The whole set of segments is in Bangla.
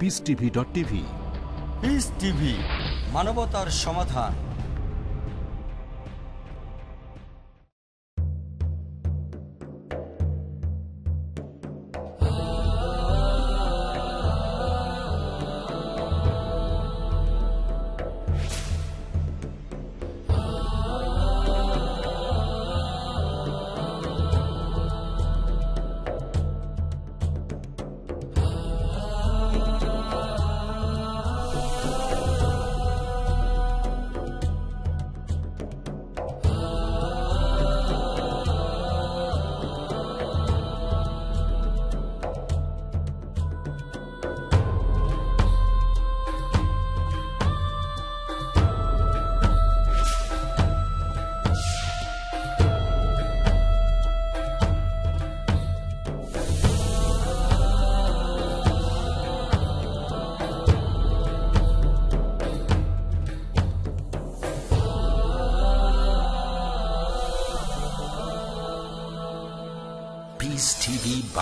Peace TV dot TV peace TV মানবতার সমাধান।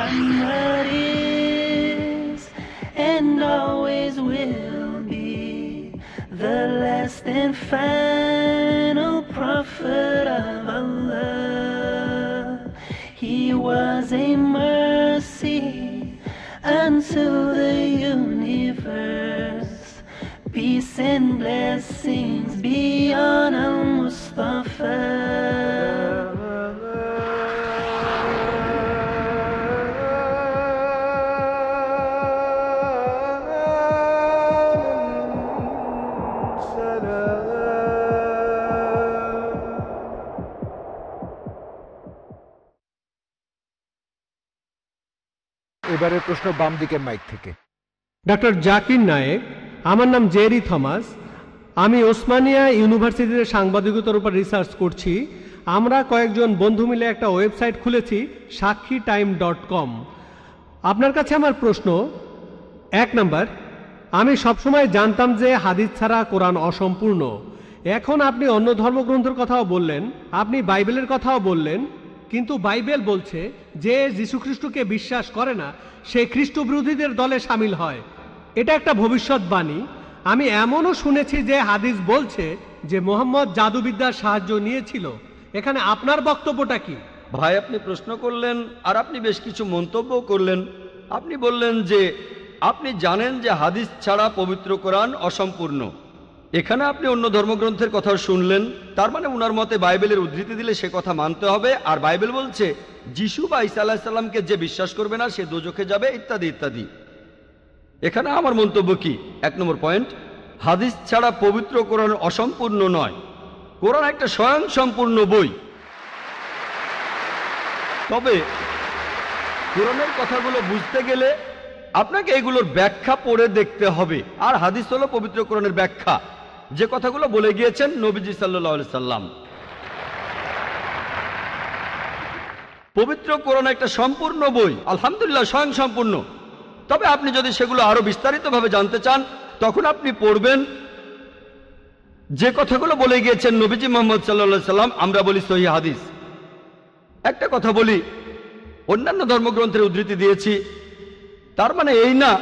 Muhammad is and always will be the last and final এবারের প্রশ্ন বাম দিকের মাইক থেকে। ডক্টর জাকির নায়েক, আমার নাম জেরি থমাস। আমি ওসমানিয়া ইউনিভার্সিটিতে সাংবাদিকতার উপর রিসার্চ করছি। আমরা কয়েকজন বন্ধু মিলে একটা ওয়েবসাইট খুলেছি সাক্ষী টাইম ডট কম। আপনার কাছে আমার প্রশ্ন, এক নাম্বার, আমি সবসময় জানতাম যে হাদিস ছাড়া কোরআন অসম্পূর্ণ। এখন আপনি অন্য ধর্মগ্রন্থের কথাও বললেন, আপনি বাইবেলের কথাও বললেন কিন্তু বাইবেল বলছে যে যীশুখ্রিস্টকে বিশ্বাস করে না, সে খ্রিস্ট বিরোধীদের দলে সামিল হয়। এটা একটা ভবিষ্যৎবাণী। আমি এমনও শুনেছি যে হাদিস বলছে যে মোহাম্মদ জাদুবিদ্যার সাহায্য নিয়েছিল। এখানে আপনার বক্তব্যটা কি? ভাই, আপনি প্রশ্ন করলেন আর আপনি বেশ কিছু মন্তব্য করলেন। আপনি বললেন যে আপনি জানেন যে হাদিস ছাড়া পবিত্র কোরআন অসম্পূর্ণ। এখানে আপনি অন্য ধর্মগ্রন্থের কথা শুনলেন, তার মানে উনার মতে বাইবেলের উদ্ধৃতি দিলে সে কথা মানতে হবে, আর বাইবেল বলছে, যিশু বা ইসা আল্লাহ সাল্লামকে যে বিশ্বাস করবে না, সে দোজখে যাবে, ইত্যাদি ইত্যাদি। এখানে আমার মন্তব্য কি? এক নম্বর পয়েন্ট, হাদিস ছাড়া পবিত্র কোরআন অসম্পূর্ণ নয়। কোরআন একটা স্বয়ং সম্পূর্ণ বই। তবে কোরআনের কথাগুলো বুঝতে গেলে আপনাকে এগুলোর ব্যাখ্যা পড়ে দেখতে হবে, আর হাদিস হলো পবিত্র কোরআনের ব্যাখ্যা। যে কথাগুলো বলে গিয়েছেন নবীজি সাল্লাহ সাল্লাম। পবিত্র কোরআন একটা সম্পূর্ণ বই, আলহামদুলিল্লাহ স্বয়ং সম্পূর্ণ। তবে আপনি যদি সেগুলো আরও বিস্তারিতভাবে জানতে চান, তখন আপনি পড়বেন, যে কথাগুলো বলে গিয়েছেন নবীজি মোহাম্মদ সাল্লা সাল্লাম, আমরা বলি সহি হাদিস। একটা কথা বলি, অন্যান্য ধর্মগ্রন্থের উদ্ধৃতি দিয়েছি, তার মানে এই না,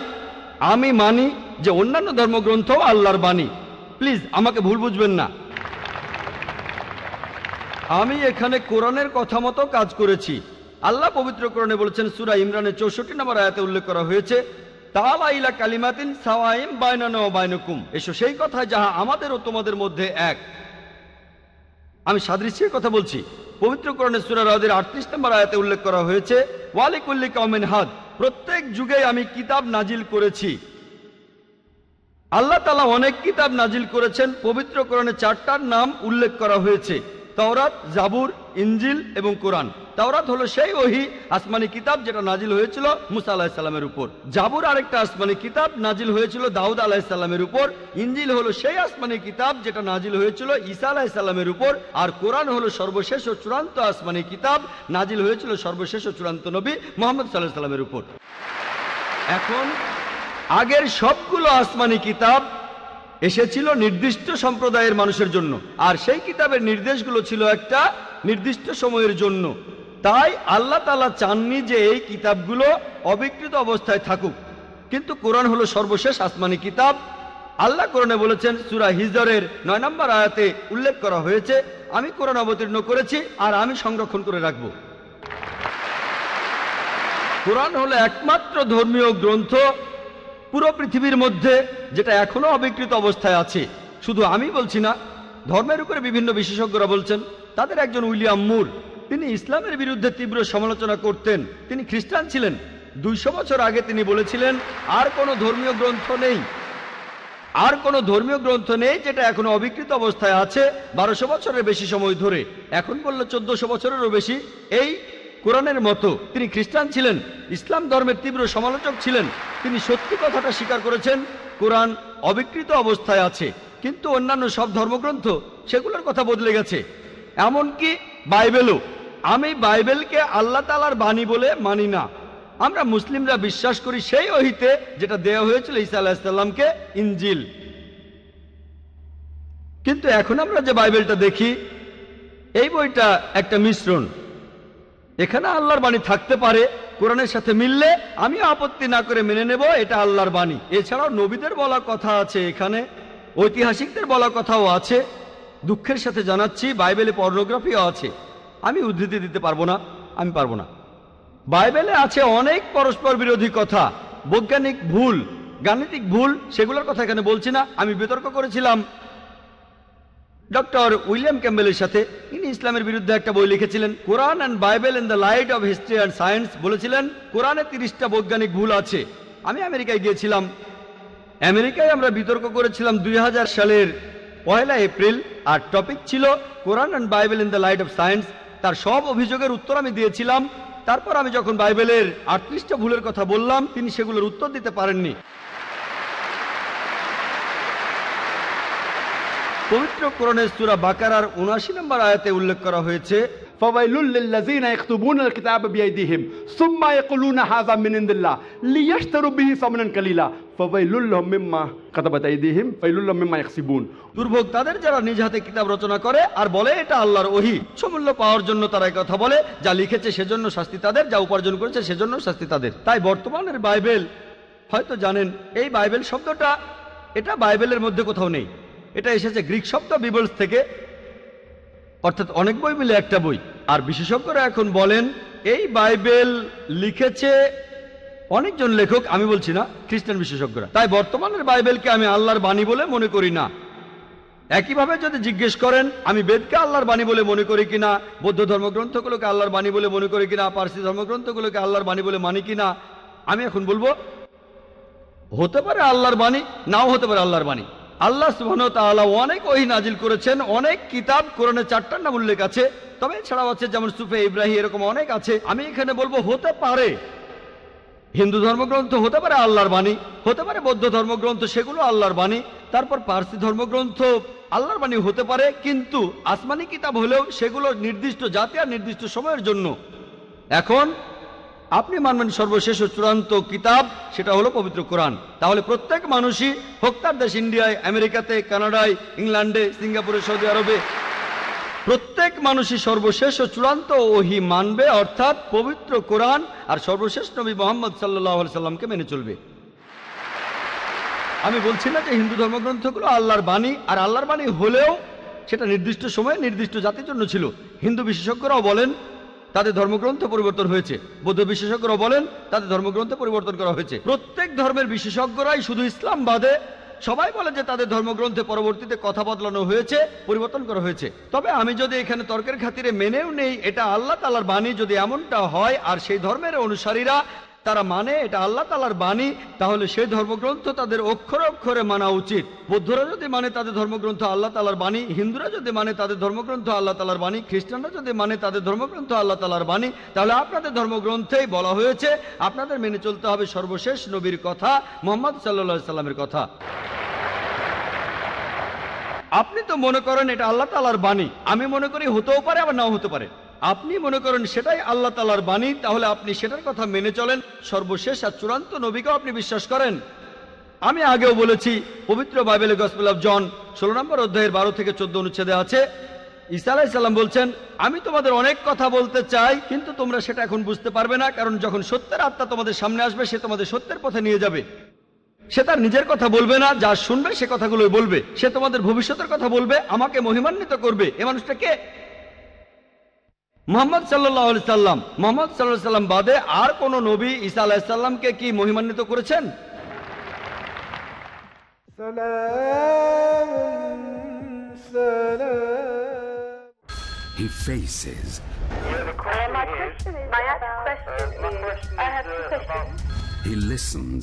আমি মানি যে অন্যান্য ধর্মগ্রন্থ আল্লাহর বাণী। প্লিজ, আমাকে ভুল বুঝবেন না। আমি এখানে কোরআনের কথা মতো কাজ করেছি। আল্লাহ পবিত্র কোরআনে বলেছেন, সুরা ইমরানের চৌষট্টি নম্বর আয়াতে উল্লেখ করা হয়েছে, তালাইলা কালিমাতিন সাওয়াইম বাইনানা বাইনকুম। এসো সেই কথা যাহা আমাদের ও তোমাদের মধ্যে এক। আমি সাদৃশ্যের কথা বলছি। পবিত্র কোরআনের সূরা রাদের আটত্রিশ নম্বর আয়াতে উল্লেখ করা হয়েছে, ওয়ালিকুল্লি কমেন হাদ, প্রত্যেক যুগে আমি কিতাব নাজিল করেছি। আল্লাহ তালা অনেক কিতাব নাজিল করেছেন। পবিত্র কোরআনে চারটার নাম উল্লেখ করা হয়েছে। তাওরাত, জাবুর ইঞ্জিল এবং কোরআন। তাওরাত হলো সেই ওহি, আসমানি কিতাব যেটা নাজিল হয়েছিল মুসা আলাহিসাল্লামের উপর। জাবুর আরেকটা আসমানি কিতাব নাজিল হয়েছিল দাউদ আলাহিসাল্লামের উপর। ইঞ্জিল হলো সেই আসমানি কিতাব যেটা নাজিল হয়েছিল ঈসা আলাহিসাল্লামের উপর। আর কোরআন হলো সর্বশেষ ও চূড়ান্ত আসমানি কিতাব নাজিল হয়েছিল সর্বশেষ ও চূড়ান্ত নবী মোহাম্মদ সাল্লাহ সাল্লামের উপর। এখন আগের সবগুলো আসমানি কিতাব এসেছিল নির্দিষ্ট সম্প্রদায়ের মানুষের জন্য। আর সেই কিতাবের নির্দেশগুলো ছিল একটা নির্দিষ্ট সময়ের জন্য। তাই আল্লাহ তালা চাননি যে এই কিতাবগুলো অবিকৃত অবস্থায় থাকুক। কিন্তু কোরআন হলো সর্বশেষ আসমানি কিতাব। আল্লাহ কোরআনে বলেছেন, সুরা হিজরের নয় নম্বর আয়াতে উল্লেখ করা হয়েছে, আমি কোরআন অবতীর্ণ করেছি আর আমি সংরক্ষণ করে রাখব। কোরআন হলো একমাত্র ধর্মীয় গ্রন্থ পুরো পৃথিবীর মধ্যে যেটা এখনও অবিকৃত অবস্থায় আছে, শুধু আমি বলছি না, ধর্মের উপরে বিভিন্ন বিশেষজ্ঞরা বলছেন, তাদের একজন উইলিয়াম মুর, তিনি ইসলামের বিরুদ্ধে তীব্র সমালোচনা করতেন, তিনি খ্রিস্টান ছিলেন, দুইশো বছর আগে তিনি বলেছিলেন, আর কোনো ধর্মীয় গ্রন্থ নেই। আর কোনো ধর্মীয় গ্রন্থ নেই যেটা এখনও অবিকৃত অবস্থায় আছে, বারোশো বছরের বেশি সময় ধরে, এখন বলল চোদ্দশো বছরেরও বেশি, এই কোরআনের মতো। তিনি খ্রিস্টান ছিলেন, ইসলাম ধর্মের তীব্র সমালোচক ছিলেন। তিনি সত্যি কথাটা স্বীকার করেছেন, কোরআন অবিকৃত অবস্থায় আছে, কিন্তু অন্যান্য সব ধর্মগ্রন্থ সেগুলোর কথা বদলে গেছে। এমনকি বাইবেলও। আমি বাইবেলকে আল্লাহ তালার বাণী বলে মানি না। আমরা মুসলিমরা বিশ্বাস করি সেই অহিতে যেটা দেওয়া হয়েছিল ঈসা আলাহিসাল্লামকে ইঞ্জিল কিন্তু এখন আমরা যে বাইবেলটা দেখি, এই বইটা একটা মিশ্রণ। এখানে আল্লাহর বাণী থাকতে পারে, কোরআনের সাথে মিললে আমি আপত্তি না করে মেনে নেব, এটা আল্লাহর বাণী। এছাড়াও নবীদের বলা কথা আছে এখানে, ঐতিহাসিকদের বলা কথাও আছে, দুঃখের সাথে জানাচ্ছি, বাইবেলে পর্নোগ্রাফিও আছে। আমি উদ্ধৃতি দিতে পারব না, আমি পারব না। বাইবেলে আছে অনেক পরস্পর বিরোধী কথা, বৈজ্ঞানিক ভুল, গাণিতিক ভুল, সেগুলোর কথা এখানে বলছি না, আমি বিতর্ক করেছিলাম। ডক্টর উইলিয়াম ক্যাম্বেলের সাথে তিনি ইসলামের বিরুদ্ধে একটা বই লিখেছিলেন। Quran and Bible in the light of history and science বলেছিলেন, কোরআনে তিরিশটা বৈজ্ঞানিক ভুল আছে। আমি আমেরিকায় গিয়েছিলাম। আমেরিকায় আমরা বিতর্ক করেছিলাম দুই হাজার সালের পয়লা এপ্রিল, আর টপিক ছিল Quran and Bible in the light of science. তার সব অভিযোগের উত্তর আমি দিয়েছিলাম। তারপর আমি যখন বাইবেলের আটত্রিশটা ভুলের কথা বললাম, তিনি সেগুলোর উত্তর দিতে পারেননি। পবিত্র কোরআনের সুরা বাকারার উনআশি নম্বর আয়াতে উল্লেখ করা হয়েছে فويل للذين يكتبون الكتاب بأيديهم ثم يقولون هذا من عند الله ليشتروا به ثمنا قليلا فويل لهم مما كتبت أيديهم فويل لهم مما يكسبون দুর্ভোগ তাদের যারা নিজ হাতে কিতাব রচনা করে আর বলে এটা আল্লাহর ওহি সমূল্য পাওয়ার জন্য তারা এই কথা বলে যা লিখেছে সেজন্য শাস্তি তাদের যা উপার্জন করেছে সেজন্য শাস্তি তাদের তাই বর্তমানের বাইবেল হয়তো জানেন এই বাইবেল শব্দটা এটা বাইবেলের মধ্যে কোথাও নেই এটা এসেছে গ্রিক শব্দ, বিবলস থেকে। অর্থাৎ অনেক বই মিলে একটা বই। আর বিশেষজ্ঞরা এখন বলেন, এই বাইবেল লিখেছে অনেকজন লেখক, আমি বলছি না, খ্রিস্টান বিশেষজ্ঞরা। তাই বর্তমানের বাইবেলকে আমি আল্লাহর বাণী বলে মনে করি না। একইভাবে যদি জিজ্ঞেস করেন, আমি বেদকে আল্লাহর বাণী বলে মনে করি কিনা, বৌদ্ধ ধর্মগ্রন্থগুলোকে আল্লাহর বাণী বলে মনে করি কিনা, পার্সি ধর্মগ্রন্থগুলোকে আল্লাহর বাণী বলে মানি কিনা, আমি এখন বলব, হতে পারে আল্লাহর বাণী, নাও হতে পারে আল্লাহর বাণী। আল্লাহ সুবহান অনেক ওহি নাজিল করেছেন, অনেক কিতাব কোরআনে চারটার নাম উল্লেখ আছে। তবে এছাড়াও আছে যেমন সুফে ইব্রাহিম, এরকম অনেক আছে। আমি এখানে বলব, হতে পারে হিন্দু ধর্মগ্রন্থ, হতে পারে আল্লাহর বাণী, হতে পারে বৌদ্ধ ধর্মগ্রন্থ, সেগুলো আল্লাহর বাণী, তারপর পার্সি ধর্মগ্রন্থ আল্লাহর বাণী হতে পারে, কিন্তু আসমানি কিতাব হলেও সেগুলো নির্দিষ্ট জাতি আর নির্দিষ্ট সময়ের জন্য। এখন আপনি মানবেন সর্বশেষ ও চূড়ান্ত কিতাব, সেটা হলো পবিত্র কোরআন। তাহলে প্রত্যেক মানুষই হোক তার দেশ ইন্ডিয়ায়, আমেরিকাতে, কানাডায়, ইংল্যান্ডে, সিঙ্গাপুরে, সৌদি আরবে, প্রত্যেক মানুষই সর্বশেষ ও চূড়ান্ত ওহি মানবে, অর্থাৎ পবিত্র কোরআন আর সর্বশেষ নবী মোহাম্মদ সাল্লাহ সাল্লামকে মেনে চলবে। আমি বলছি না যে হিন্দু ধর্মগ্রন্থগুলো আল্লাহর বাণী, আর আল্লাহর বাণী হলেও সেটা নির্দিষ্ট সময়ে নির্দিষ্ট জাতির জন্য ছিল। হিন্দু বিশেষজ্ঞরাও বলেন তাদের ধর্মগ্রন্থ পরিবর্তন হয়েছে। বৌদ্ধ বিশেষজ্ঞরা বলেন, তাদের ধর্মগ্রন্থ পরিবর্তন করা হয়েছে। প্রত্যেক ধর্মের বিশেষজ্ঞরাই শুধু ইসলাম বাদে, সবাই বলে যে তাদের ধর্মগ্রন্থে পরবর্তীতে কথা বদলানো হয়েছে, পরিবর্তন করা হয়েছে। তবে আমি যদি এখানে তর্কের খাতিরে মেনেও নেই, এটা আল্লাহ তালার বাণী যদি এমনটা হয়, আর সেই ধর্মের অনুসারীরা তারা মানে এটা আল্লাহ তালার বাণী, তাহলে সেই ধর্মগ্রন্থ তাদের অক্ষরে অক্ষরে মানা উচিত। বৌদ্ধরা যদি মানে তাদের ধর্মগ্রন্থ আল্লাহ তালার বাণী, হিন্দুরা যদি মানে তাদের ধর্মগ্রন্থ আল্লাহ তালার বাণী, খ্রিস্টানরা যদি মানে তাদের ধর্মগ্রন্থ আল্লাহ তালার বাণী, তাহলে আপনাদের ধর্মগ্রন্থেই বলা হয়েছে, আপনাদের মেনে চলতে হবে সর্বশেষ নবীর কথা, মোহাম্মদ সাল্লা সাল্লামের কথা। আপনি তো মনে করেন এটা আল্লাহ তালার বাণী, আমি মনে করি হতেও পারে আবার নাও হতে পারে। আপনি মনে করেন সেটাই আল্লাহ তালার বাণী, তাহলে আপনি সেটার কথা মেনে চলেন। সর্বশেষ আর চূড়ান্ত নবীকেও আপনি বিশ্বাস করেন। আমি আগেও বলেছি, পবিত্র বাইবেল গসপেল অফ জন ষোলো নম্বর অধ্যায়ের বারো থেকে চোদ্দ অনুচ্ছেদে আছে। ঈসা আলাইসাল্লাম বলছেন, আমি তোমাদের অনেক কথা বলতে চাই, কিন্তু তোমরা সেটা এখন বুঝতে পারবে না, কারণ যখন সত্যের আত্মা তোমাদের সামনে আসবে, সে তোমাদের সত্যের পথে নিয়ে যাবে। সে তার নিজের কথা বলবে না, যা শুনবে সে কথাগুলোই বলবে। সে তোমাদের ভবিষ্যতের কথা বলবে, আমাকে মহিমান্বিত করবে। এ মানুষটা কে? মোহাম্মদ সাল্লাহ সাল্লাম মোহাম্মদ সাল্লাহ সাল্লাম বাদে আর কোন নবী ঈসা আলাহিসাল্লামকে কি মহিমান্বিত করেছেন He faces, My question is, my question is, I have two questions. he listens,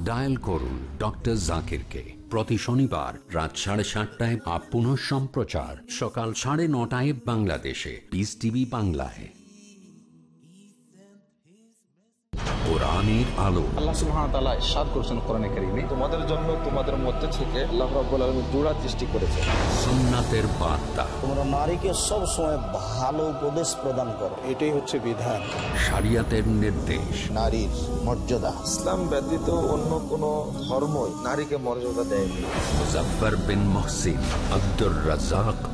Dial করুন ডক্টর জাকিরকে প্রতি শনিবার রাত সাড়ে সাতটায় আপ পুনঃ সম্প্রচার। সকাল সাড়ে নটায় বাংলাদেশে। বিস টিভি বাংলায়। কোরআনের আলো। আল্লাহ সুবহানাহু ওয়া তাআলা ইরশাদ করেছেন কোরআনে কারীমে। তোমাদের জন্য তোমাদের মধ্যে থেকে আল্লাহ রাব্বুল আলামিন জোড়া সৃষ্টি করেছে সুন্নাতের বার্তা। তোমরা নারীকে সব সময় ভালো উপদেশ প্রদান করো। এটাই হচ্ছে বিধান। শরিয়াতের নির্দেশ। নারীর মর্যাদা। ইসলাম ব্যতীত অন্য কোন ধর্মই নারীকে মর্যাদা দেয়নি। Muzaffar bin Mohsin Abdur Razzak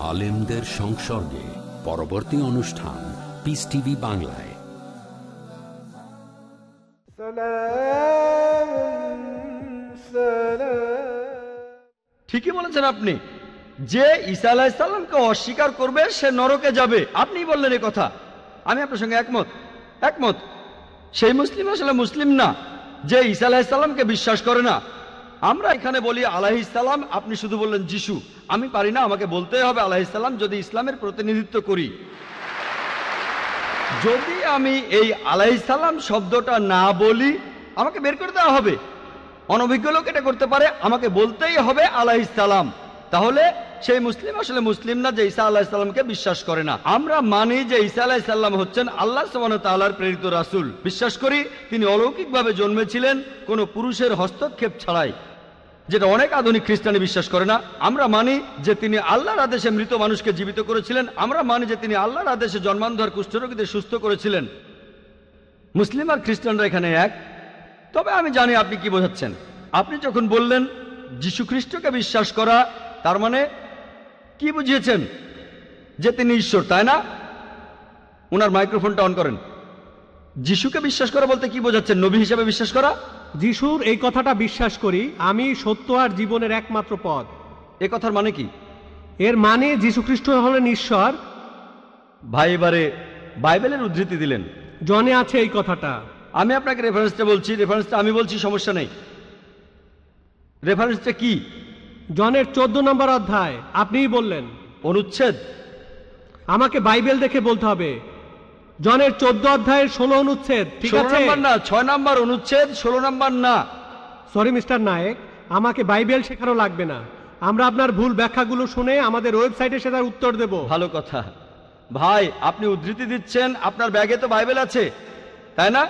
আলেমদের সংসর্গে পরবর্তী অনুষ্ঠান পিস টিভি বাংলায়। ঠিকই বলেছেন আপনি। যে ঈসা আলাহিসাল্লামকে অস্বীকার করবে, সে নরকে যাবে। আপনি বললেন এই কথা। আমি আপনার সঙ্গে একমত একমত। সেই মুসলিম আসলে মুসলিম না, যে ঈসা আলাহিসাল্লামকে বিশ্বাস করে না। আমরা এখানে বলি আলাহিসাল্লাম আপনি শুধু বললেন যিশু। আমি পারি না, আমাকে বলতে হবে আলাহিসাল্লাম যদি ইসলামের প্রতিনিধিত্ব করি। যদি আমি এই আলাইসাল্লাম শব্দটা না বলি, আমাকে বের করে দেওয়া হবে। অনভিজ্ঞ লোক এটা করতে পারে, আমাকে বলতেই হবে আলাইসাল্লাম তাহলে সেই মুসলিম আসলে মুসলিম না যে ঈসা আলাহিসাল্লামকে বিশ্বাস করে না। আমরা মানি যে ঈসা আলাহিসাল্লাম হচ্ছেন আল্লাহ সামান তাল্লাহার প্রেরিত রাসুল। বিশ্বাস করি, তিনি অলৌকিকভাবে জন্মেছিলেন, কোনো পুরুষের হস্তক্ষেপ ছাড়াই। যেটা অনেক আধুনিক খ্রিস্টানি বিশ্বাস করে না, আমরা মানি যে তিনি আল্লাহর আদেশে মৃত মানুষকে জীবিত করেছিলেন, আমরা মানি যে তিনি আল্লাহর আদেশে জন্মান্ধর কুষ্ঠরোগীদের সুস্থ করেছিলেন। মুসলিম আর খ্রিস্টানরা এখানে এক। তবে আমি জানি আপনি কি বোঝাচ্ছেন। আপনি যখন বললেন যীশু খ্রিস্টকে বিশ্বাস করা, তার মানে কি বুঝিয়েছেন? যে তিনি ঈশ্বর, তাই না? ওনার মাইক্রোফোনটা অন করেন। যিশুকে বিশ্বাস করা বলতে কি বোঝাচ্ছেন? নবী হিসাবে বিশ্বাস করা? যিশুর এই কথাটা বিশ্বাস করি আমি সত্য আর জীবনের একমাত্র পথ। এ কথার মানে কি? এর মানে যীশু খ্রিস্ট হলেন ঈশ্বর। ভাই এবারে বাইবেলের উদ্ধৃতি দিলেন। জনে আছে এই কথাটা। আমি আপনাকে রেফারেন্সটা বলছি রেফারেন্সটা আমি বলছি সমস্যা নেই। রেফারেন্সটা কি? জনের চোদ্দ নম্বর অধ্যায় আপনিই বললেন। অনুচ্ছেদ। আমাকে বাইবেল দেখে বলতে হবে। জনের চোদ্দ অধ্যায়ের ষোলো অনুচ্ছেদ ঠিক আছে? নম্বর না ছয় নম্বর অনুচ্ছেদ ষোলো নম্বর না। সরি মিস্টার নায়েক আমাকে বাইবেল শেখানো লাগবে না। আমরা আপনার ভুল ব্যাখ্যাগুলো শুনে আমাদের ওয়েবসাইটে সে তার উত্তর দেব। ভালো কথা। ভাই আপনি উদ্ধৃতি দিচ্ছেন আপনার ব্যাগে তো বাইবেল আছে তাই না?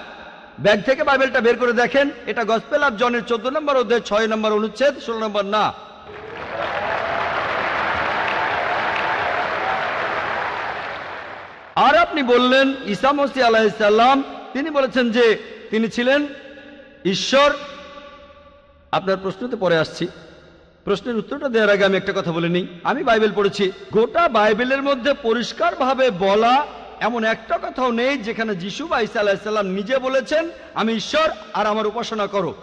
ব্যাগ থেকে বাইবেলটা বের করে দেখেন এটা গসপেল অফ জনের চোদ্দ নম্বর অধ্যায় ছয় নম্বর অনুচ্ছেদ ষোলো নম্বর না আর আপনি বললেন, ঈসা মসি আলাহিসাল্লাম তিনি বলেছেন যে তিনি ছিলেন ঈশ্বর। আপনার প্রশ্নতে পরে আসছি। প্রশ্নের উত্তরটা দেওয়ার আগে আমি একটা কথা বলে নিই। আমি বাইবেল পড়েছি। গোটা বাইবেলের মধ্যে পরিষ্কারভাবে বলা এমন একটা কথাও নেই যেখানে যিশু বা ঈসা আলাহিসাল্লাম নিজে বলেছেন, আমি ঈশ্বর আর আমার উপাসনা করো।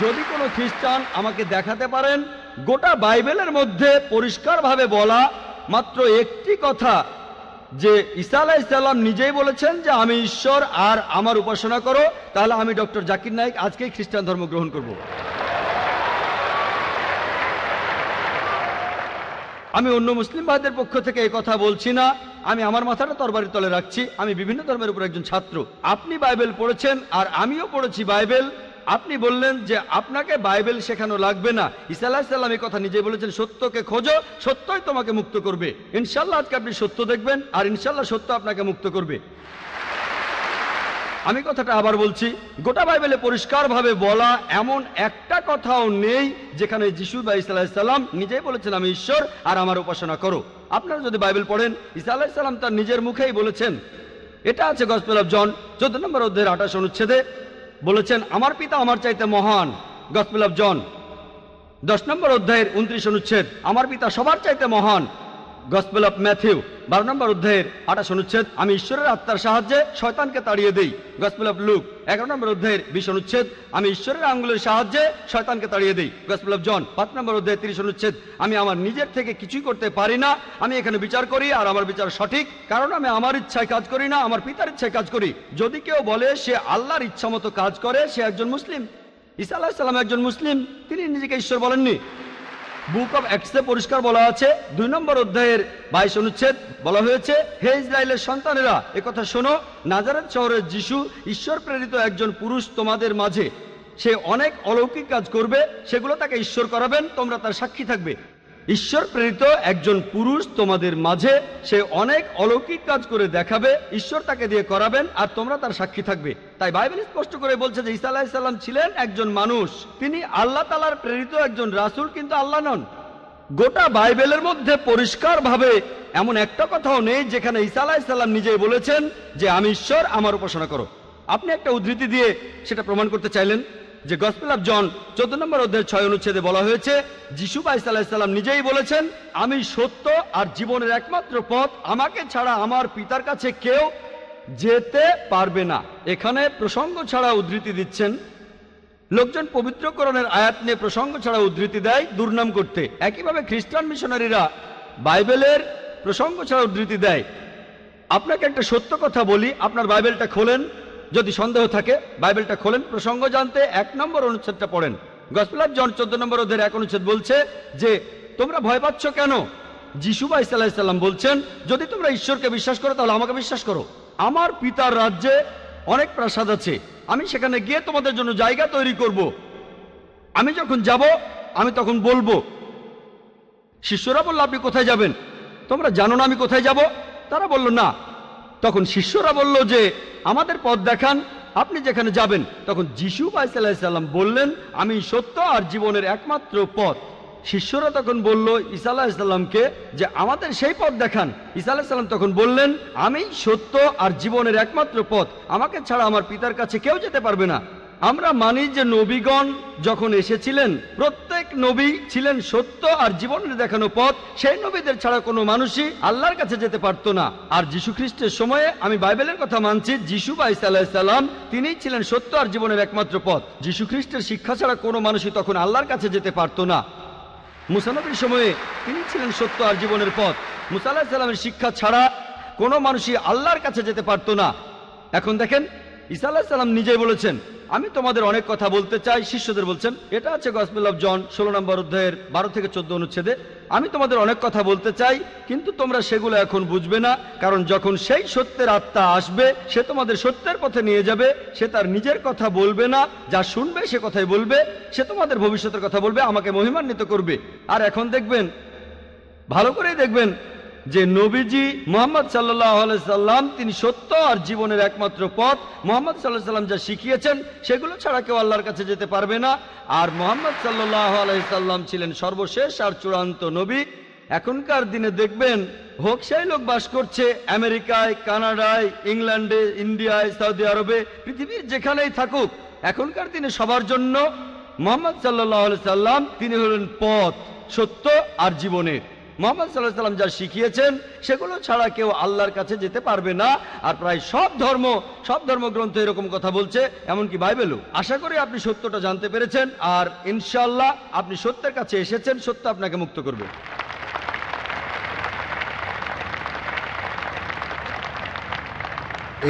যদি কোনো খ্রিস্টান আমাকে দেখাতে পারেন, গোটা বাইবেলের মধ্যে পরিষ্কারভাবে বলা মাত্র একটি কথা যে ঈসা আলাহিসাল্লাম নিজেই বলেছেন যে আমি ঈশ্বর আর আমার উপাসনা করো, তাহলে আমি ডক্টর জাকির নাইক আজকেই খ্রিস্টান ধর্ম গ্রহণ করব। আমি অন্য মুসলিম ভাইদের পক্ষ থেকে এই কথা বলছি না, আমি আমার মাথাটা তরবারির তলে রাখছি, আমি বিভিন্ন ধর্মের উপর একজন ছাত্র। আপনি বাইবেল পড়েছেন আর আমিও পড়েছি বাইবেল আপনি বললেন যে আপনাকে বাইবেল শেখানো লাগবে না। ইসা আলাহিসাল্লাম এই কথা নিজে বলেছেন, সত্যকে খোঁজো, সত্যই তোমাকে মুক্ত করবে। ইনশাল্লাহ আজকে আপনি সত্য দেখবেন, আর ইনশাল্লাহ সত্য আপনাকে মুক্ত করবে। আমি কথাটা আবার বলছি, গোটা বাইবেলে পরিষ্কারভাবে বলা এমন একটা কথাও নেই যেখানে যিশু বা ইসা আলাহিসাল্লাম নিজেই বলেছেন, আমি ঈশ্বর, আর আমার উপাসনা করো। আপনারা যদি বাইবেল পড়েন ইসা আলাহিসাল্লাম তার নিজের মুখেই বলেছেন। এটা আছে গসপেল অফ জন, চোদ্দ নম্বর অধ্যায়ের আঠাশ অনুচ্ছেদে বলেছেন, আমার পিতা আমার চাইতে মহান গসপিল অফ জন দশ নম্বর অধ্যায়ের উনত্রিশ অনুচ্ছেদ, আমার পিতা সবার চাইতে মহান গসপেল অফ ম্যাথিউ বারো নম্বর অধ্যায়ের আঠাশ অনুচ্ছেদ, আমি ঈশ্বরের আত্মার সাহায্যে শয়তানকে তাড়িয়ে দিই। গসপেল অফ লুক এগারো নম্বর অধ্যায়ের বিশ অনুচ্ছেদ, আমি ঈশ্বরের আঙ্গুলের সাহায্যে শয়তানকে তাড়িয়ে দিই। গসপেল অফ জন পাঁচ নম্বর অধ্যায় তিরিশ অনুচ্ছেদ, আমি আমার নিজের থেকে কিছুই করতে পারি না, আমি এখানে বিচার করি আর আমার বিচার সঠিক, কারণ আমি আমার ইচ্ছায় কাজ করি না, আমার পিতার ইচ্ছায় কাজ করি। যদি কেউ বলে সে আল্লাহর ইচ্ছা মতো কাজ করে, সে একজন মুসলিম। ঈসা আলাহ সাল্লাম একজন মুসলিম, তিনি নিজেকে ঈশ্বর বলেননি। বুক অব অ্যাক্সে পরিষ্কার বলা আছে। দুই নম্বর অধ্যায়ের বাইশ অনুচ্ছেদ বলা হয়েছে, হে ইসরায়েলের সন্তানেরা একথা শোনো, নাজারেত শহরের যিশু ঈশ্বর প্রেরিত একজন পুরুষ তোমাদের মাঝে। সে অনেক অলৌকিক কাজ করবে, সেগুলো তাকে ঈশ্বর করাবেন, তোমরা তার সাক্ষী থাকবে। ঈশ্বর প্রেরিত একজন পুরুষ তোমাদের মাঝে, সে অনেক অলৌকিক কাজ করে দেখাবে, ঈশ্বর তাকে দিয়ে করাবেন, আর তোমরা তার সাক্ষী থাকবে। তাই বাইবেল স্পষ্ট করে বলছে যে, ঈসা আলাহিসাল্লাম ছিলেন একজন মানুষ। তিনি আল্লাহ তালার প্রেরিত একজন রাসূল, কিন্তু আল্লাহ নন। গোটা বাইবেলের মধ্যে পরিষ্কারভাবে এমন একটা কথাও নেই, যেখানে ঈসা আলাহিসাল্লাম নিজেই বলেছেন যে, আমি ঈশ্বর, আমার উপাসনা করো। আপনি একটা উদ্ধৃতি দিয়ে সেটা প্রমাণ করতে চাইলেন? যে গসপেল অফ জন চোদ্দ নম্বর অধ্যায়ের ছয় অনুচ্ছেদে বলা হয়েছে, যিশু বাইসাল্লাম নিজেই বলেছেন, আমি সত্য আর জীবনের একমাত্র পথ, আমাকে ছাড়া আমার পিতার কাছে কেউ যেতে পারবে না। এখানে প্রসঙ্গ ছাড়া উদ্ধৃতি দিচ্ছেন। লোকজন পবিত্রকরণের আয়াত নিয়ে প্রসঙ্গ ছাড়া উদ্ধৃতি দেয় দুর্নাম করতে। একইভাবে খ্রিস্টান মিশনারিরা বাইবেলের প্রসঙ্গ ছাড়া উদ্ধৃতি দেয়। আপনাকে একটা সত্য কথা বলি, আপনার বাইবেলটা খোলেন। যদি সন্দেহ থাকে, বাইবেলটা খোলেন। প্রসঙ্গ জানতে এক নম্বর অনুচ্ছেদটা পড়েন। গসপেল অফ জন চোদ্দ নম্বর ওদের এক অনুচ্ছেদ বলছে যে, তোমরা ভয় পাচ্ছ কেন? যিশু বা ইসাল্লাম বলছেন, যদি তোমরা ঈশ্বরকে বিশ্বাস করো, তাহলে আমাকে বিশ্বাস করো। আমার পিতার রাজ্যে অনেক প্রাসাদ আছে। আমি সেখানে গিয়ে তোমাদের জন্য জায়গা তৈরি করব। আমি যখন যাব, আমি তখন বলব, শিষ্যরা বলল, আপনি কোথায় যাবেন তোমরা জানো না আমি কোথায় যাব? তারা বলল, না তখন শিষ্যরা বলল যে, আমাদের পথ দেখান, আপনি যেখানে যাবেন। তখন যিশু বাইসাল্লাম বললেন, আমি সত্য আর জীবনের একমাত্র পথ। শিষ্যরা তখন বলল, ঈসা আলাহিসাল্লামকে যে, আমাদের সেই পথ দেখান। ঈসা আলাহিসাল্লাম তখন বললেন, আমি সত্য আর জীবনের একমাত্র পথ। আমাকে ছাড়া আমার পিতার কাছে কেউ যেতে পারবে না। আমরা মানি যে নবীগণ যখন এসেছিলেন, প্রত্যেক নবী ছিলেন সত্য আর জীবনের দেখানো পথ। সেই নবীদের ছাড়া কোনো মানুষই আল্লাহর কাছে যেতে পারত না। আর যীশু খ্রিস্টের সময়ে আমি বাইবেলের কথা মানছি, যিশু বা ইসাল্লাম তিনিই ছিলেন সত্য আর জীবনের একমাত্র পথ। যীশু খ্রিস্টের শিক্ষা ছাড়া কোনো মানুষই তখন আল্লাহর কাছে যেতে পারত না। মুসানবীর সময়ে তিনি ছিলেন সত্য আর জীবনের পথ। মুসাল্লাহ শিক্ষা ছাড়া কোনো মানুষই আল্লাহর কাছে যেতে পারত না। এখন দেখেন, ঈসা আল্লাহ সাল্লাম নিজেই বলেছেন আমি তোমাদের অনেক কথা বলতে চাই। শিষ্যদের বলছেন, এটা আছে গসপেল অফ জন ষোলো নম্বর অধ্যায়ের বারো থেকে চোদ্দ অনুচ্ছেদে। আমি তোমাদের অনেক কথা বলতে চাই, কিন্তু তোমরা সেগুলো এখন বুঝবে না, কারণ যখন সেই সত্যের আত্মা আসবে, সে তোমাদের সত্যের পথে নিয়ে যাবে, সে তার নিজের কথা বলবে না, যা শুনবে সে কথাই বলবে, সে তোমাদের ভবিষ্যতের কথা বলবে, আমাকে মহিমান্বিত করবে। আর এখন দেখবেন, ভালো করেই দেখবেন যে নবীজি মোহাম্মদ সাল্লাহ সাল্লাম তিনি সত্য আর জীবনের একমাত্র পথ। মোহাম্মদ সাল্লাহ সাল্লাম যা শিখিয়েছেন, সেগুলো ছাড়া কেউ আল্লাহর কাছে যেতে পারবে না। আর মোহাম্মদ সাল্লাহ সাল্লাম ছিলেন সর্বশেষ আর চূড়ান্ত নবী। এখনকার দিনে দেখবেন, হোক সেই লোক বাস করছে আমেরিকায়, কানাডায়, ইংল্যান্ডে, ইন্ডিয়ায়, সৌদি আরবে, পৃথিবীর যেখানেই থাকুক, এখনকার দিনে সবার জন্য মোহাম্মদ সাল্লাহ সাল্লাম তিনি হলেন পথ, সত্য আর জীবনের। মোহাম্মদ সাল্লাহ সাল্লাম যা শিখিয়েছেন সেগুলো ছাড়া কেউ আল্লাহর কাছে যেতে পারবে না। আর প্রায় সব ধর্ম সব ধর্মগ্রন্থ এরকম কথা বলছে এমনকি বাইবেলও। আশা করি আপনি সত্যটা জানতে পেরেছেন আর ইনশাল্লাহ আপনি সত্যের কাছে এসেছেন সত্য আপনাকে মুক্ত করবে।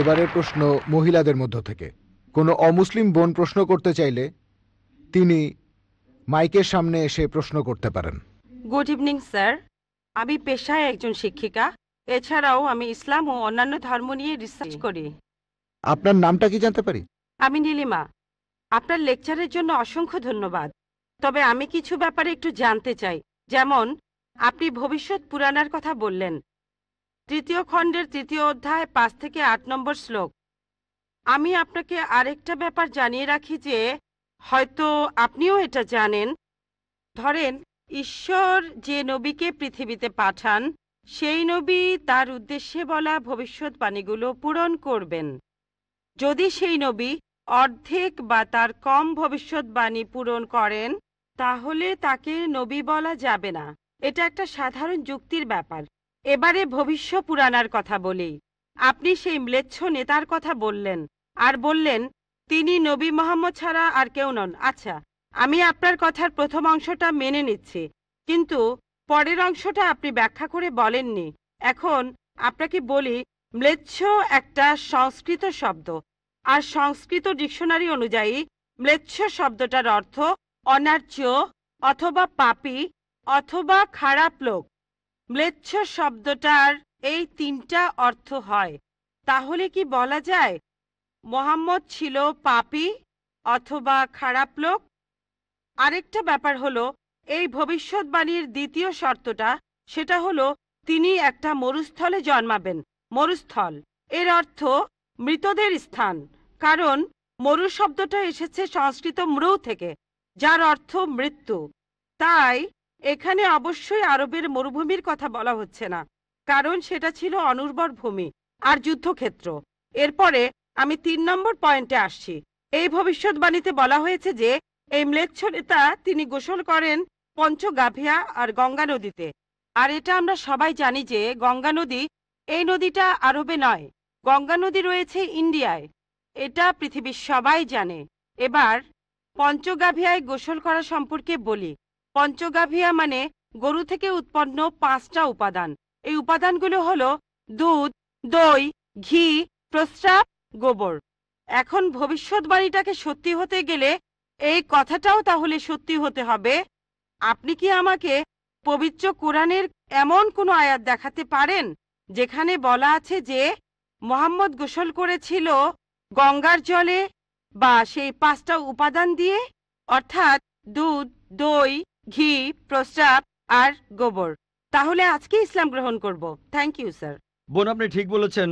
এবারের প্রশ্ন মহিলাদের মধ্য থেকে। কোনো অমুসলিম বোন প্রশ্ন করতে চাইলে তিনি মাইকের সামনে এসে প্রশ্ন করতে পারেন। গুড ইভিনিং স্যার আমি পেশায় একজন শিক্ষিকা। এছাড়াও আমি ইসলাম ও অন্যান্য ধর্ম নিয়ে রিসার্চ করি। আপনার নামটা কি জানতে পারি? আমি নীলিমা। আপনার লেকচারের জন্য অসংখ্য ধন্যবাদ। তবে আমি কিছু ব্যাপারে একটু জানতে চাই। যেমন আপনি ভবিষ্যৎ পুরাণার কথা বললেন। তৃতীয় খণ্ডের তৃতীয় অধ্যায় পাঁচ থেকে আট নম্বর শ্লোক। আমি আপনাকে আরেকটা ব্যাপার জানিয়ে রাখি যে হয়তো আপনিও এটা জানেন। ধরেন ঈশ্বর যে নবীকে পৃথিবীতে পাঠান, সেই নবী তার উদ্দেশ্যে বলা ভবিষ্যৎবাণীগুলো পূরণ করবেন। যদি সেই নবী অর্ধেক বা তার কম ভবিষ্যৎবাণী পূরণ করেন, তাহলে তাকে নবী বলা যাবে না। এটা একটা সাধারণ যুক্তির ব্যাপার। এবারে ভবিষ্য পুরাণার কথা বলি। আপনি সেই ম্লেচ্ছ নেতার কথা বললেন, আর বললেন, তিনি নবী মোহাম্মদ ছাড়া আর কেউ নন। আচ্ছা আমি আপনার কথার প্রথম অংশটা মেনে নিচ্ছি, কিন্তু পরের অংশটা আপনি ব্যাখ্যা করে বলেননি। এখন আপনাকে বলি, ম্লেচ্ছ একটা সংস্কৃত শব্দ, আর সংস্কৃত ডিকশনারি অনুযায়ী ম্লেচ্ছ শব্দটার অর্থ অনার্য অথবা পাপি অথবা খারাপ লোক। ম্লেচ্ছ শব্দটার এই তিনটা অর্থ হয়। তাহলে কি বলা যায়? মোহাম্মদ ছিল পাপি অথবা খারাপ লোক আরেকটা ব্যাপার হলো, এই ভবিষ্যৎবাণীর দ্বিতীয় শর্তটা, সেটা হলো তিনি একটা মরুস্থলে জন্মাবেন, মরুস্থল। এর অর্থ মৃতদের স্থান। কারণ মরু শব্দটা এসেছে সংস্কৃত মৃউ থেকে, যার অর্থ মৃত্যু। তাই এখানে অবশ্যই আরবের মরুভূমির কথা বলা হচ্ছে না, কারণ সেটা ছিল অনুর্বর ভূমি আর যুদ্ধক্ষেত্র। এরপরে আমি তিন নম্বর পয়েন্টে আসছি। এই ভবিষ্যৎবাণীতে বলা হয়েছে যে এই ম্লেচ্ছ নেতা তিনি গোসল করেন পঞ্চগাভিয়া আর গঙ্গা নদীতে। আর এটা আমরা সবাই জানি যে গঙ্গা নদী এই নদীটা আরবে নয়, গঙ্গা নদী রয়েছে ইন্ডিয়ায়। এটা পৃথিবীর সবাই জানে। এবার পঞ্চগাভিয়ায় গোসল করা সম্পর্কে বলি। পঞ্চগাভিয়া মানে গরু থেকে উৎপন্ন পাঁচটা উপাদান। এই উপাদানগুলো হলো দুধ, দই, ঘি, প্রস্রাব, গোবর। এখন ভবিষ্যৎবাণীটাকে সত্যি হতে গেলে এই কথাটাও তাহলে সত্যি হতে হবে। আপনি কি আমাকে পবিত্র কোরআনের এমন কোনো আয়াত দেখাতে পারেন, যেখানে বলা আছে যে মোহাম্মদ গোসল করেছিল গঙ্গার জলে বা সেই পাঁচটা উপাদান দিয়ে? অর্থাৎ দুধ, দই, ঘি, প্রস্রাব আর গোবর। তাহলে আজকে ইসলাম গ্রহণ করব। থ্যাংক ইউ স্যার বোন, আপনি ঠিক বলেছেন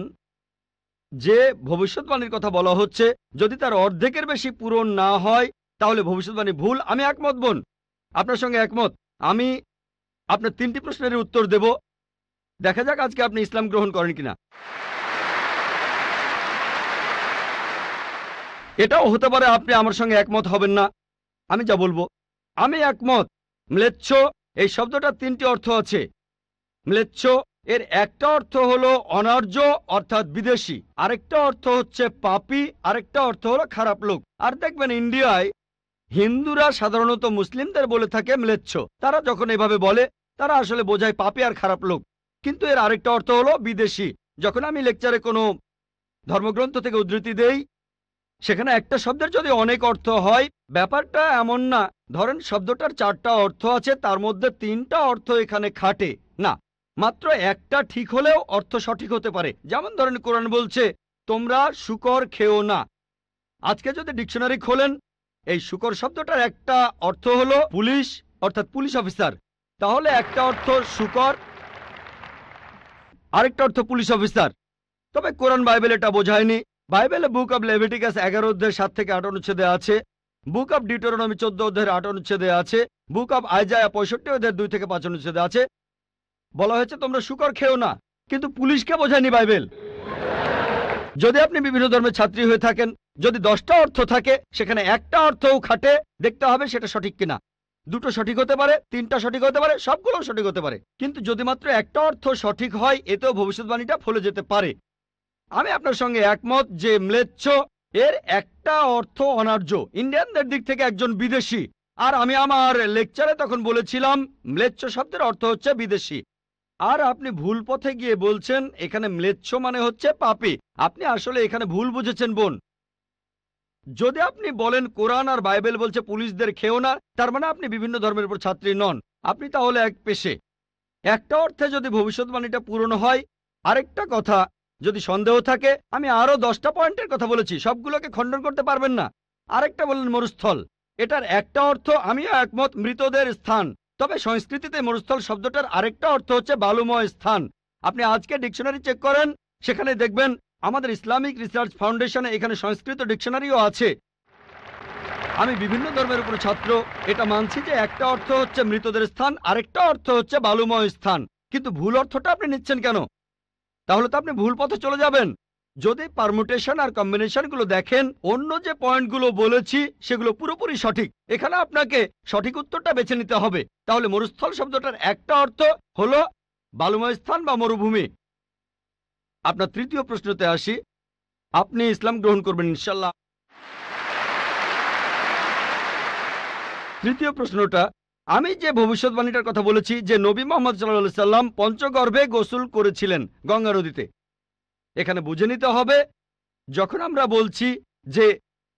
যে ভবিষ্যৎবাণীর কথা বলা হচ্ছে, যদি তার অর্ধেকের বেশি পূরণ না হয় তাহলে ভবিষ্যৎবাণী ভুল, আমি একমত, বোন। আপনার সঙ্গে একমত। আমি আপনার তিনটি প্রশ্নের উত্তর দেব। দেখা যাক আজকে আপনি ইসলাম গ্রহণ করেন কিনা। এটাও হতে পারে আপনি আমার সঙ্গে একমত হবেন না। আমি যা বলব, আমি একমত। ম্লেচ্ছ, এই শব্দটার তিনটি অর্থ আছে। ম্লেচ্ছ, এর একটা অর্থ হলো অনার্য, অর্থাৎ বিদেশি। আরেকটা অর্থ হচ্ছে পাপি, আরেকটা অর্থ হলো খারাপ লোক। আর দেখবেন ইন্ডিয়ায় হিন্দুরা সাধারণত মুসলিমদের বলে থাকে ম্লেচ্ছ। তারা যখন এভাবে বলে, তারা আসলে বোঝায় পাপে আর খারাপ লোক। কিন্তু এর আরেকটা অর্থ হলো বিদেশি। যখন আমি লেকচারে কোনো ধর্মগ্রন্থ থেকে উদ্ধৃতি দেই, সেখানে একটা শব্দের যদি অনেক অর্থ হয়, ব্যাপারটা এমন না। ধরেন শব্দটার চারটা অর্থ আছে, তার মধ্যে তিনটা অর্থ এখানে খাটে। না, মাত্র একটা ঠিক হলেও অর্থ সঠিক হতে পারে। যেমন ধরেন কোরআন বলছে, তোমরা শুকর খেও না। আজকে যদি ডিকশনারি খোলেন এই শুকর শব্দটার একটা অর্থ হলো পুলিশ, অর্থাৎ পুলিশ অফিসার। তাহলে একটা অর্থ শুকর, আরেকটা অর্থ পুলিশ অফিসার। তবে কোরআন বাইবেল এটা বোঝায়নি। বাইবেলে বুক অব লেভিটিকাস এগারো অধ্যায়ের সাত থেকে আট অনুচ্ছেদে আছে। বুক অব ডিটোরনমি চোদ্দ অধ্যায়ের আট অনুচ্ছেদে আছে। বুক অব আইজায়া পঁয়ষট্টি অধ্যায়ের দুই থেকে পাঁচ অনুচ্ছেদে আছে। বলা হয়েছে, তোমরা শুকর খেও না, কিন্তু পুলিশকে বোঝায়নি বাইবেল। যদি আপনি বিভিন্ন ধর্মের ছাত্রী হয়ে থাকেন যদি দশটা অর্থ থাকে, সেখানে একটা অর্থও খাটে, দেখতে হবে সেটা সঠিক কিনা। দুটো সঠিক হতে পারে, তিনটা সঠিক হতে পারে সবগুলো সঠিক হতে পারে। কিন্তু যদি মাত্র একটা অর্থ সঠিক হয় এতেও ভবিষ্যৎবাণীটা ফলে যেতে পারে। আমি আপনার সঙ্গে একমত যে ম্লেচ্ছ এর একটা অর্থ অনার্য। ইন্ডিয়ানদের দিক থেকে একজন বিদেশি। আর আমি আমার লেকচারে তখন বলেছিলাম, ম্লেচ্ছ শব্দের অর্থ হচ্ছে বিদেশি। আর আপনি ভুল পথে গিয়ে বলছেন, এখানে ম্লেচ্ছ মানে হচ্ছে পাপি। আপনি আসলে এখানে ভুল বুঝেছেন, বোন। যদি আপনি বলেন কোরআন আর বাইবেল বলছে পুলিশদের খেও না, তার মানে আপনি বিভিন্ন ধর্মের উপর ছাত্রী নন। আপনি তাহলে এক পেশে। একটা অর্থে যদি ভবিষ্যৎবাণীটা পূরণ হয়, আরেকটা কথা, যদি সন্দেহ থাকে, আমি আরও দশটা পয়েন্টের কথা বলেছি, সবগুলোকে খণ্ডন করতে পারবেন না। আরেকটা বললেন মরুস্থল। এটার একটা অর্থ, আমিও একমত, মৃতদের স্থান। তবে সংস্কৃতিতে মরুস্থল শব্দটার আরেকটা অর্থ হচ্ছে বালুময় স্থান। আপনি আজকে ডিকশনারি চেক করেন, সেখানে দেখবেন আমাদের ইসলামিক রিসার্চ ফাউন্ডেশনে এখানে সংস্কৃত ডিকশনারিও আছে। আমি বিভিন্ন ধর্মের উপর ছাত্র। এটা মানছি যে একটা অর্থ হচ্ছে মৃতদের স্থান, আরেকটা অর্থ হচ্ছে বালুময় স্থান। কিন্তু ভুল অর্থটা আপনি নিচ্ছেন কেন? তাহলে তো আপনি ভুল পথে চলে যাবেন। যদি পারমুটেশন আর কম্বিনেশনগুলো দেখেন, অন্য যে পয়েন্টগুলো বলেছি, সেগুলো পুরোপুরি সঠিক। এখানে আপনাকে সঠিক উত্তরটা বেছে নিতে হবে। তাহলে মরুস্থল শব্দটার একটা অর্থ হলো বালুময় স্থান বা মরুভূমি। আপনার তৃতীয় প্রশ্নতে আসি। আপনি ইসলাম গ্রহণ করবেন ইনশাল্লাহ তৃতীয় প্রশ্নটা, আমি যে ভবিষ্যৎবাণীটার কথা বলেছি, যে নবী মোহাম্মদ সাল্লাহ সাল্লাম পঞ্চগর্ভে গোসল করেছিলেন গঙ্গা নদীতে। এখানে বুঝে নিতে হবে, যখন আমরা বলছি যে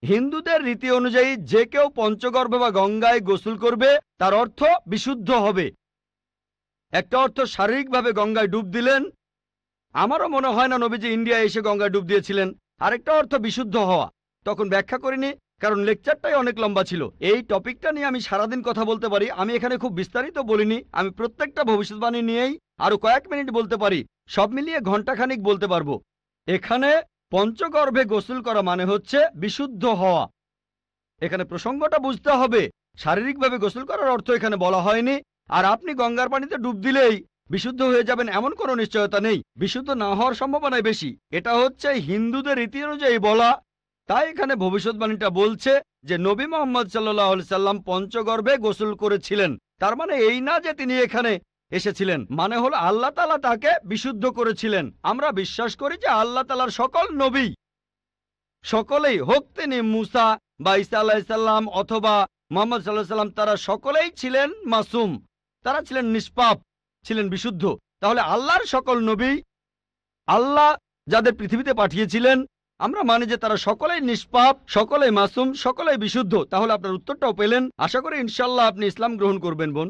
হিন্দুদের রীতি অনুযায়ী যে কেউ পঞ্চগর্ভে বা গঙ্গায় গোসল করবে, তার অর্থ বিশুদ্ধ হবে। একটা অর্থ শারীরিকভাবে গঙ্গায় ডুব দিলেন আমারও মনে হয় না নবীজি ইন্ডিয়া এসে গঙ্গায় ডুব দিয়েছিলেন। আরেকটা অর্থ বিশুদ্ধ হওয়া। তখন ব্যাখ্যা করিনি, কারণ লেকচারটাই অনেক লম্বা ছিল। এই টপিকটা নিয়ে আমি সারাদিন কথা বলতে পারি, আমি এখানে খুব বিস্তারিত বলিনি, আমি প্রত্যেকটা ভবিষ্যৎবাণী নিয়েই আরও কয়েক মিনিট বলতে পারি, সব মিলিয়ে ঘন্টাখানিক বলতে পারব। এখানে পঞ্চগর্ভে গোসল করা মানে হচ্ছে বিশুদ্ধ হওয়া। এখানে প্রসঙ্গটা বুঝতে হবে, শারীরিকভাবে গোসল করার অর্থ এখানে বলা হয়নি, আর আপনি গঙ্গার পানিতে ডুব দিলেই বিশুদ্ধ হয়ে যাবেন এমন কোনো নিশ্চয়তা নেই। বিশুদ্ধ না হওয়ার সম্ভাবনাই বেশি। এটা হচ্ছে হিন্দুদের রীতি অনুযায়ী বলা। তাই এখানে ভবিষ্যৎবাণীটা বলছে যে নবী মোহাম্মদ সাল্লাহ সাল্লাম পঞ্চগর্ভে গোসল করেছিলেন। তার মানে এই না যে তিনি এখানে এসেছিলেন মানে হলো আল্লাহ তালা তাকে বিশুদ্ধ করেছিলেন। আমরা বিশ্বাস করি যে আল্লাহ তালার সকল নবী, সকলেই হোক তিনি মুসা বা ইসা অথবা মোহাম্মদ সাল্লাহ সাল্লাম, তারা সকলেই ছিলেন মাসুম। তারা ছিলেন নিষ্পাপ। ছিলেন বিশুদ্ধ, তাহলে আল্লাহর সকল নবী, আল্লাহ যাদের পৃথিবীতে পাঠিয়েছিলেন, আমরা মানি যে তারা সকলেই নিষ্পাপ, সকলেই মাসুম, সকলেই বিশুদ্ধ, তাহলে আপনার উত্তরটাও পেলেন। আশা করি ইনশাল্লাহ আপনি ইসলাম গ্রহণ করবেন বোন।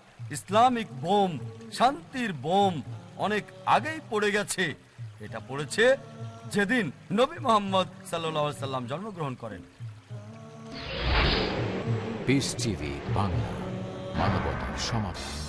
ইসলামিক বোম, শান্তির বোম অনেক আগেই পড়ে গেছে। এটা পড়েছে যেদিন নবী মোহাম্মদ সাল্লাম জন্মগ্রহণ করেন। বাংলা, মানবতার সমাধান